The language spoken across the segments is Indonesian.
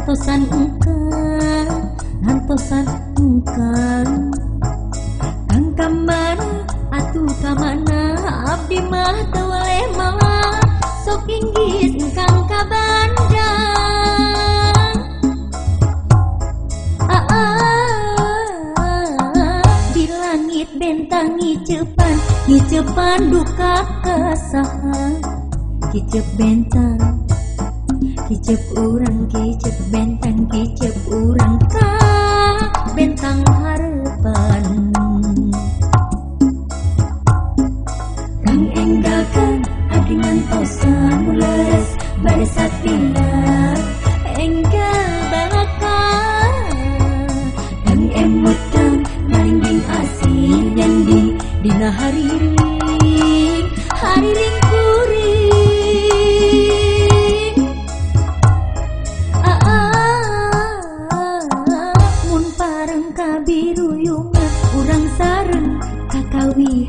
ngantosan engkang ngantosan engkang kang kamana atuh kamana abdi mah teu lemah sok inggis engkang ka bandang ah, ah, di langit bentang ngicepan ngicepan duka kesaha kicep bentang kicep urang kicep bentang kicep urang ka bentang harapan kang enggakan adingan tosan mules barisat pindah enggal balaka kang emutang malingging asin janji dina hari ring. Hari ring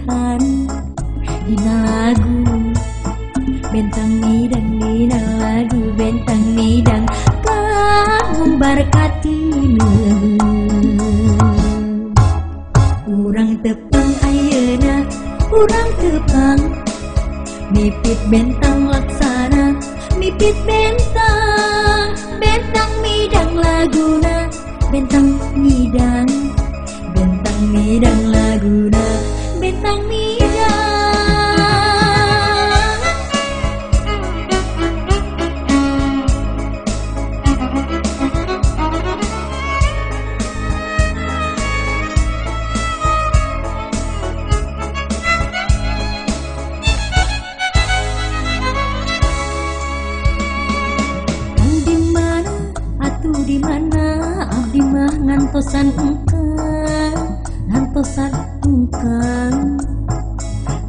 kakawihan dina lagu bentang midang dina lagu bentang midang kamu berkatinu urang tepang ayeuna urang tepang. Mipit bentang laksana mipit bentang. Bentang midang laguna bentang midang. Bentang midang laguna mah ngantosan engkang ngantosan engkang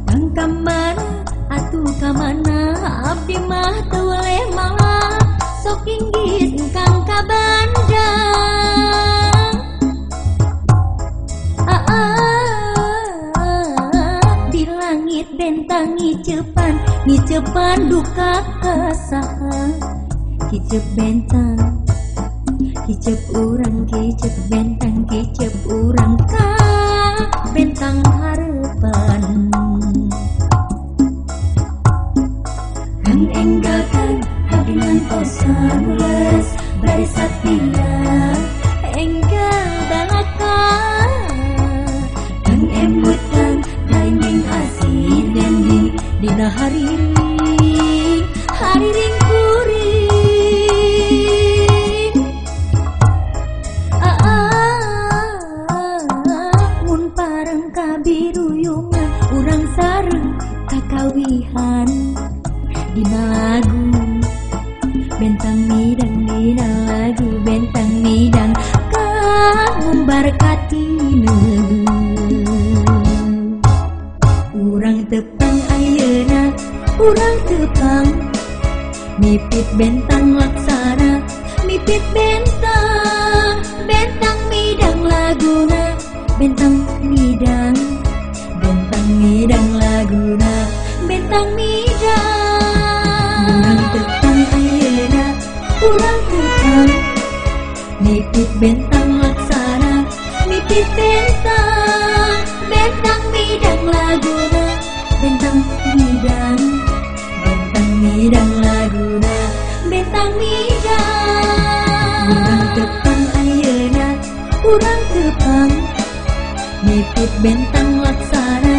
Kang ka mana atuh ka mana abdi mah teu lemah sok inggis engkang ka bandang ah, ah, di langit bentang ngicepan ngicepan duka kesaha kicep bentang kicep urang kicep bentang kicep urang ka bentang harapan kang enggakan dengan kosan mules barisat pindah enggal balaka kang emutang lain asin janji dina hari Dina lagu Bentang midang dina lagu Bentang midang Memberkati negu. Urang tepang ayeuna Urang tepang Mipit bentang lagu mipit bentang laksana mipit bentang. Bentang midang laguna bentang midang bentang midang laguna bentang midang urang tepang ayeuna urang tepang. Mipit bentang laksana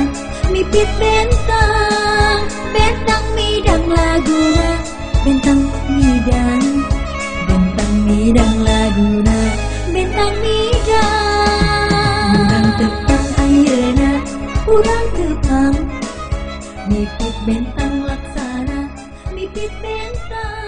mipit bentang. Bentang midang laguna bentang midang bentang midang laguna pipenta